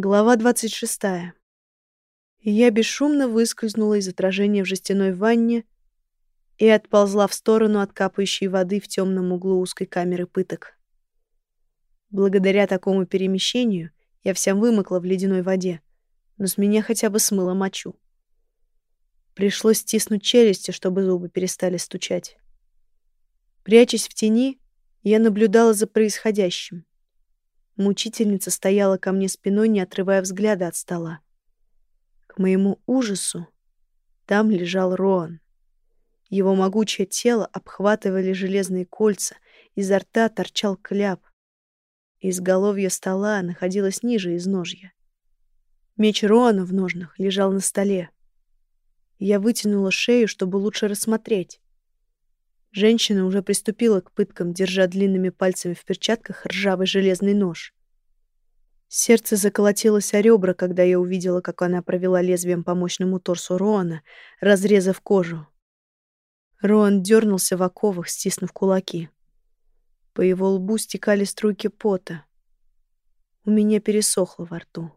Глава 26. Я бесшумно выскользнула из отражения в жестяной ванне и отползла в сторону от капающей воды в темном углу узкой камеры пыток. Благодаря такому перемещению я вся вымокла в ледяной воде, но с меня хотя бы смыло мочу. Пришлось стиснуть челюсти, чтобы зубы перестали стучать. Прячась в тени, я наблюдала за происходящим. Мучительница стояла ко мне спиной, не отрывая взгляда от стола. К моему ужасу там лежал Роан. Его могучее тело обхватывали железные кольца, изо рта торчал кляп. Изголовье стола находилось ниже изножья. Меч Роана в ножнах лежал на столе. Я вытянула шею, чтобы лучше рассмотреть. Женщина уже приступила к пыткам, держа длинными пальцами в перчатках ржавый железный нож. Сердце заколотилось о ребра, когда я увидела, как она провела лезвием по мощному торсу Роана, разрезав кожу. Роан дернулся в оковах, стиснув кулаки. По его лбу стекали струйки пота. У меня пересохло во рту.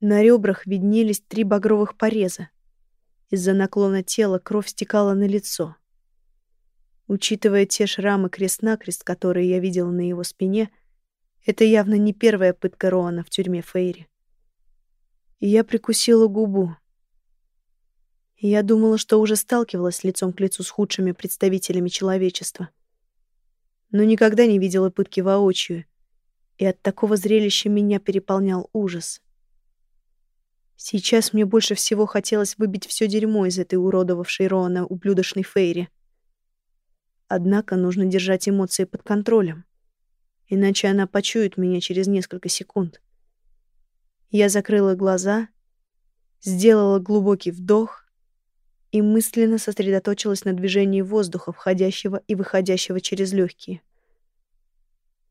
На ребрах виднелись три багровых пореза. Из-за наклона тела кровь стекала на лицо. Учитывая те шрамы крест-накрест, которые я видела на его спине, это явно не первая пытка Роана в тюрьме Фейри. И я прикусила губу. Я думала, что уже сталкивалась лицом к лицу с худшими представителями человечества. Но никогда не видела пытки воочию, и от такого зрелища меня переполнял ужас. Сейчас мне больше всего хотелось выбить все дерьмо из этой уродовавшей Роана ублюдочной Фейри. Однако нужно держать эмоции под контролем. Иначе она почует меня через несколько секунд. Я закрыла глаза, сделала глубокий вдох и мысленно сосредоточилась на движении воздуха, входящего и выходящего через легкие.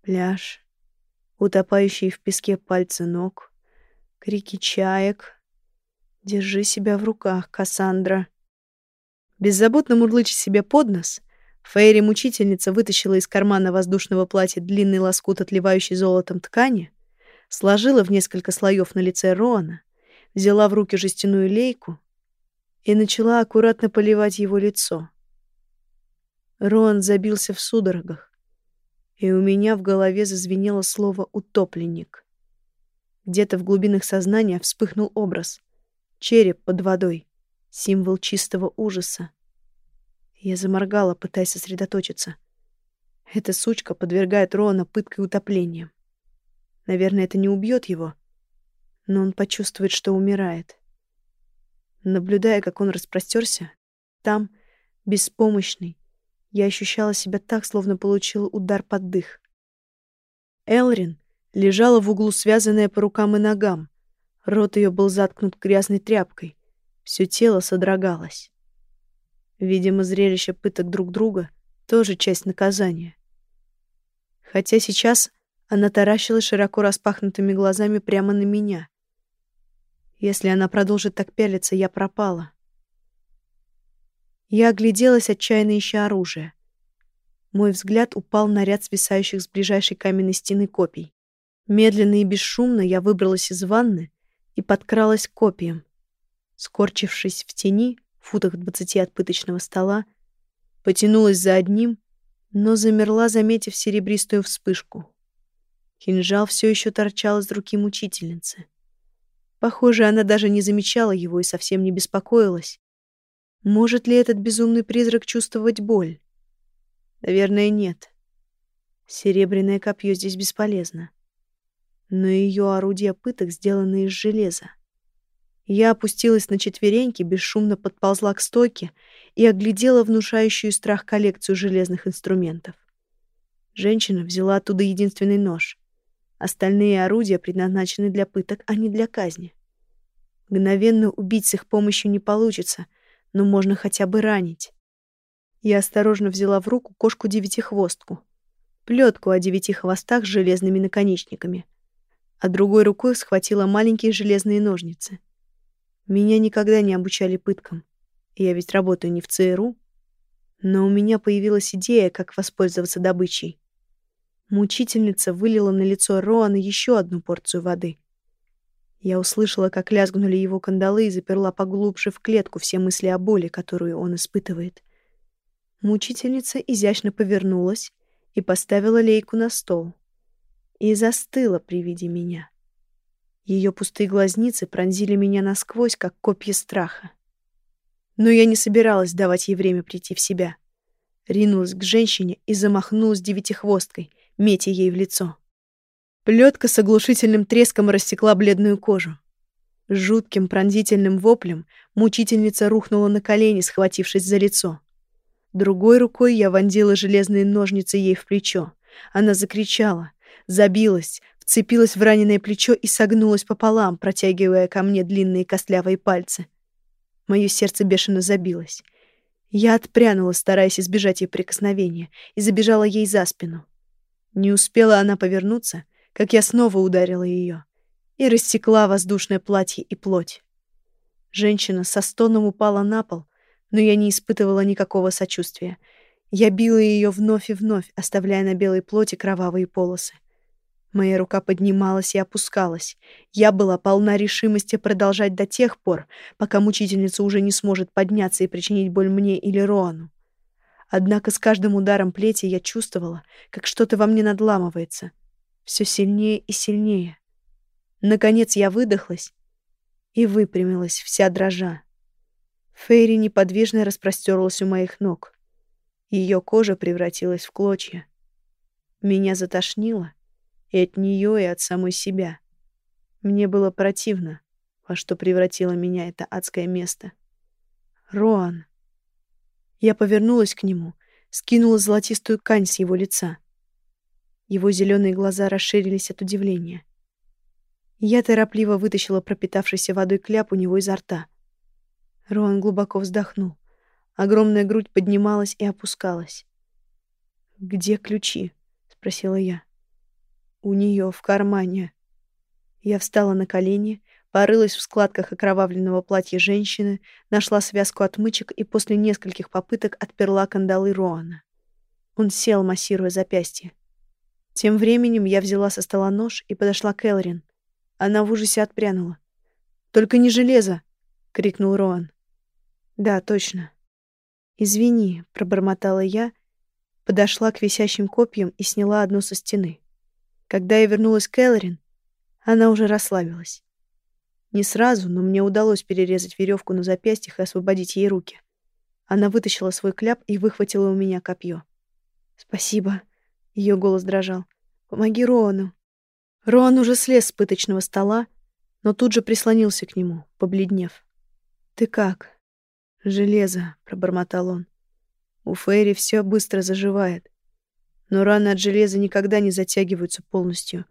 Пляж, утопающие в песке пальцы ног, крики чаек. Держи себя в руках, Кассандра. Беззаботно мурлыча себе под нос, Фейри-мучительница вытащила из кармана воздушного платья длинный лоскут, отливающий золотом ткани, сложила в несколько слоев на лице Роана, взяла в руки жестяную лейку и начала аккуратно поливать его лицо. Роан забился в судорогах, и у меня в голове зазвенело слово «утопленник». Где-то в глубинах сознания вспыхнул образ. Череп под водой, символ чистого ужаса. Я заморгала, пытаясь сосредоточиться. Эта сучка подвергает Рона пыткой и утоплением. Наверное, это не убьет его, но он почувствует, что умирает. Наблюдая, как он распростерся, там, беспомощный, я ощущала себя так, словно получила удар под дых. Элрин лежала в углу, связанная по рукам и ногам. Рот ее был заткнут грязной тряпкой. Все тело содрогалось. Видимо, зрелище пыток друг друга — тоже часть наказания. Хотя сейчас она таращилась широко распахнутыми глазами прямо на меня. Если она продолжит так пялиться, я пропала. Я огляделась, отчаянно ища оружие. Мой взгляд упал на ряд свисающих с ближайшей каменной стены копий. Медленно и бесшумно я выбралась из ванны и подкралась к копиям. Скорчившись в тени, футах двадцати от пыточного стола, потянулась за одним, но замерла, заметив серебристую вспышку. Кинжал все еще торчал из руки мучительницы. Похоже, она даже не замечала его и совсем не беспокоилась. Может ли этот безумный призрак чувствовать боль? Наверное, нет. Серебряное копье здесь бесполезно. Но ее орудия пыток сделаны из железа. Я опустилась на четвереньки, бесшумно подползла к стойке и оглядела внушающую страх коллекцию железных инструментов. Женщина взяла оттуда единственный нож. Остальные орудия предназначены для пыток, а не для казни. Мгновенно убить с их помощью не получится, но можно хотя бы ранить. Я осторожно взяла в руку кошку-девятихвостку, плетку о девяти хвостах с железными наконечниками, а другой рукой схватила маленькие железные ножницы. Меня никогда не обучали пыткам. Я ведь работаю не в ЦРУ. Но у меня появилась идея, как воспользоваться добычей. Мучительница вылила на лицо Роана еще одну порцию воды. Я услышала, как лязгнули его кандалы и заперла поглубже в клетку все мысли о боли, которую он испытывает. Мучительница изящно повернулась и поставила лейку на стол. И застыла при виде меня. Ее пустые глазницы пронзили меня насквозь, как копья страха. Но я не собиралась давать ей время прийти в себя. Ринулась к женщине и замахнулась девятихвосткой, метя ей в лицо. Плетка с оглушительным треском рассекла бледную кожу. Жутким пронзительным воплем мучительница рухнула на колени, схватившись за лицо. Другой рукой я вонзила железные ножницы ей в плечо. Она закричала, забилась, вцепилась в раненое плечо и согнулась пополам, протягивая ко мне длинные костлявые пальцы. Мое сердце бешено забилось. Я отпрянула, стараясь избежать ее прикосновения, и забежала ей за спину. Не успела она повернуться — как я снова ударила ее и рассекла воздушное платье и плоть. Женщина со стоном упала на пол, но я не испытывала никакого сочувствия. Я била ее вновь и вновь, оставляя на белой плоти кровавые полосы. Моя рука поднималась и опускалась. Я была полна решимости продолжать до тех пор, пока мучительница уже не сможет подняться и причинить боль мне или Роану. Однако с каждым ударом плети я чувствовала, как что-то во мне надламывается — все сильнее и сильнее. Наконец я выдохлась и выпрямилась, вся дрожа. Фейри неподвижно распростерлась у моих ног. Ее кожа превратилась в клочья. Меня затошнило и от нее, и от самой себя. Мне было противно, во что превратило меня это адское место. Роан. Я повернулась к нему, скинула золотистую ткань с его лица. Его зеленые глаза расширились от удивления. Я торопливо вытащила пропитавшийся водой кляп у него изо рта. Роан глубоко вздохнул. Огромная грудь поднималась и опускалась. «Где ключи?» — спросила я. «У нее в кармане». Я встала на колени, порылась в складках окровавленного платья женщины, нашла связку отмычек и после нескольких попыток отперла кандалы Роана. Он сел, массируя запястье. Тем временем я взяла со стола нож и подошла к Элрин. Она в ужасе отпрянула. «Только не железо!» — крикнул Роан. «Да, точно». «Извини», — пробормотала я, подошла к висящим копьям и сняла одно со стены. Когда я вернулась к Элрин, она уже расслабилась. Не сразу, но мне удалось перерезать веревку на запястьях и освободить ей руки. Она вытащила свой кляп и выхватила у меня копье. «Спасибо», ее голос дрожал. «Помоги Роану». Роан уже слез с пыточного стола, но тут же прислонился к нему, побледнев. «Ты как?» «Железо», — пробормотал он. «У Фейри все быстро заживает. Но раны от железа никогда не затягиваются полностью.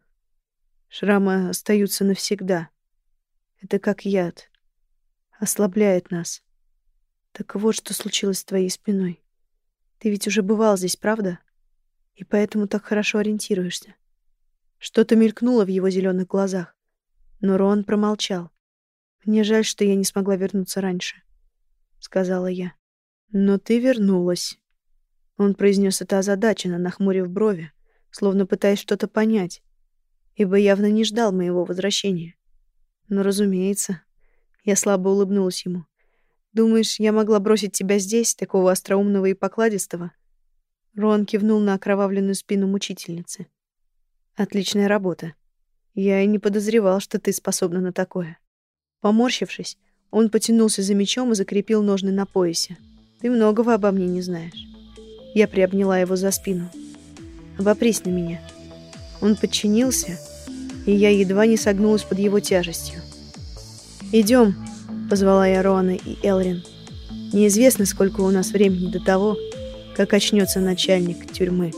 Шрамы остаются навсегда. Это как яд. Ослабляет нас. Так вот, что случилось с твоей спиной. Ты ведь уже бывал здесь, правда?» и поэтому так хорошо ориентируешься. Что-то мелькнуло в его зеленых глазах, но Рон промолчал. Мне жаль, что я не смогла вернуться раньше, сказала я. Но ты вернулась. Он произнес это озадаченно, нахмурив брови, словно пытаясь что-то понять, ибо явно не ждал моего возвращения. Но, разумеется, я слабо улыбнулась ему. Думаешь, я могла бросить тебя здесь, такого остроумного и покладистого? Рон кивнул на окровавленную спину мучительницы. Отличная работа. Я и не подозревал, что ты способна на такое. Поморщившись, он потянулся за мечом и закрепил ножны на поясе. Ты многого обо мне не знаешь. Я приобняла его за спину. Обопрись на меня. Он подчинился, и я едва не согнулась под его тяжестью. Идем, позвала я Рона и Элрин. Неизвестно, сколько у нас времени до того, как очнется начальник тюрьмы.